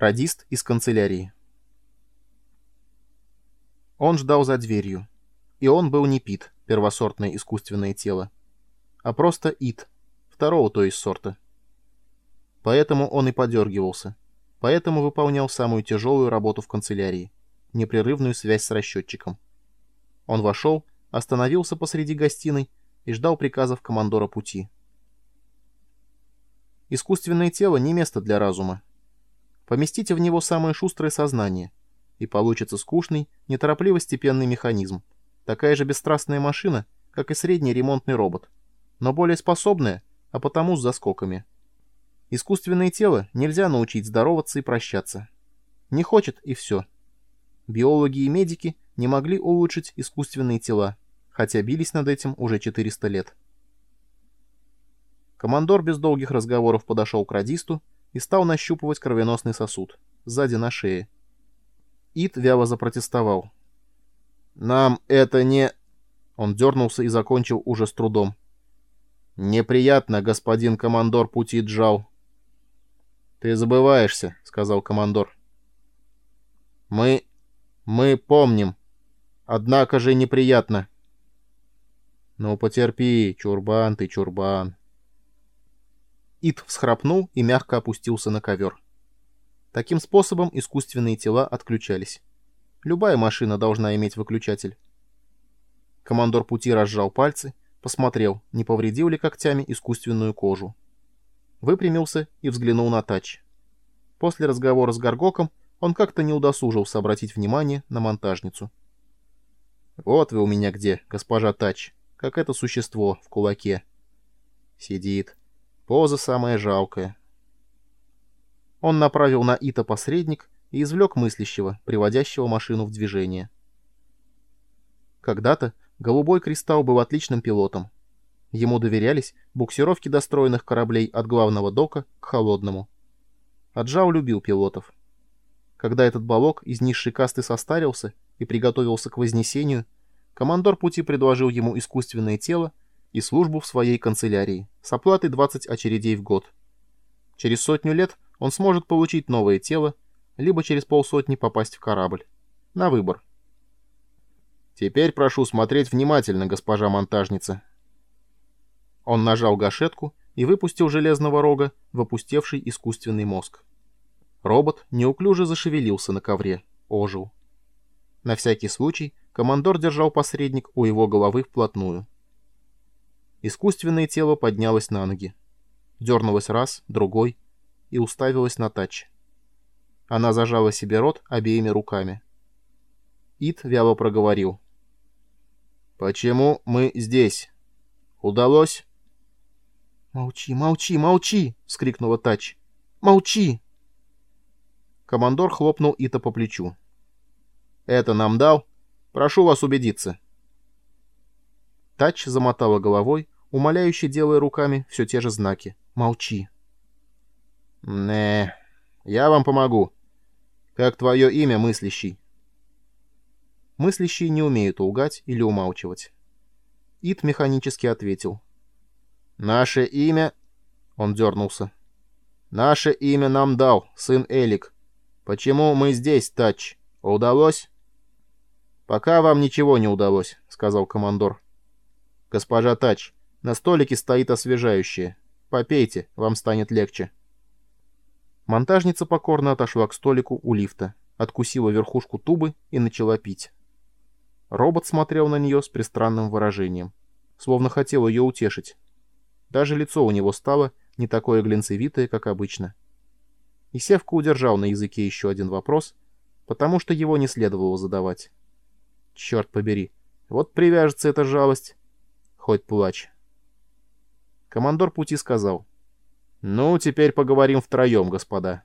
Радист из канцелярии. Он ждал за дверью. И он был не Пит, первосортное искусственное тело, а просто Ит, второго то есть сорта. Поэтому он и подергивался. Поэтому выполнял самую тяжелую работу в канцелярии — непрерывную связь с расчетчиком. Он вошел, остановился посреди гостиной и ждал приказов командора пути. Искусственное тело не место для разума, Поместите в него самое шустрое сознание, и получится скучный, неторопливо-степенный механизм. Такая же бесстрастная машина, как и средний ремонтный робот, но более способная, а потому с заскоками. Искусственное тело нельзя научить здороваться и прощаться. Не хочет и все. Биологи и медики не могли улучшить искусственные тела, хотя бились над этим уже 400 лет. Командор без долгих разговоров подошел к радисту и стал нащупывать кровеносный сосуд, сзади на шее. Ит вяло запротестовал. «Нам это не...» Он дернулся и закончил уже с трудом. «Неприятно, господин командор пути Джал». «Ты забываешься», — сказал командор. «Мы... мы помним. Однако же неприятно». «Ну, потерпи, чурбан ты, чурбан». Ит всхрапнул и мягко опустился на ковер. Таким способом искусственные тела отключались. Любая машина должна иметь выключатель. Командор пути разжал пальцы, посмотрел, не повредил ли когтями искусственную кожу. Выпрямился и взглянул на Тач. После разговора с Гаргоком он как-то не удосужился обратить внимание на монтажницу. «Вот вы у меня где, госпожа Тач, как это существо в кулаке». Сидит. Поза самая жалкая. Он направил на Ита посредник и извлек мыслящего, приводящего машину в движение. Когда-то Голубой Кристалл был отличным пилотом. Ему доверялись буксировки достроенных кораблей от главного дока к холодному. Аджау любил пилотов. Когда этот балок из низшей касты состарился и приготовился к вознесению, командор пути предложил ему искусственное тело и службу в своей канцелярии с оплатой 20 очередей в год. Через сотню лет он сможет получить новое тело, либо через полсотни попасть в корабль. На выбор. Теперь прошу смотреть внимательно, госпожа монтажница. Он нажал гашетку и выпустил железного рога в опустевший искусственный мозг. Робот неуклюже зашевелился на ковре, ожил. На всякий случай командор держал посредник у его головы вплотную. Искусственное тело поднялось на ноги. Дернулось раз, другой и уставилось на тач. Она зажала себе рот обеими руками. Ит вяло проговорил. «Почему мы здесь? Удалось?» «Молчи, молчи, молчи!» — вскрикнула Тач. «Молчи!» Командор хлопнул Ита по плечу. «Это нам дал? Прошу вас убедиться». Тач замотала головой, умоляюще делая руками все те же знаки. «Молчи». «Не, я вам помогу. Как твое имя, мыслящий?» Мыслящие не умеют лгать или умалчивать. Ит механически ответил. «Наше имя...» Он дернулся. «Наше имя нам дал, сын Элик. Почему мы здесь, Тач? Удалось?» «Пока вам ничего не удалось», — сказал командор. «Госпожа Тач, на столике стоит освежающее. Попейте, вам станет легче». Монтажница покорно отошла к столику у лифта, откусила верхушку тубы и начала пить. Робот смотрел на нее с пристранным выражением, словно хотел ее утешить. Даже лицо у него стало не такое глинцевитое, как обычно. И Севка удержал на языке еще один вопрос, потому что его не следовало задавать. Черт побери, вот привяжется эта жалость. Хоть плачь. Командор пути сказал. «Ну, теперь поговорим втроем, господа».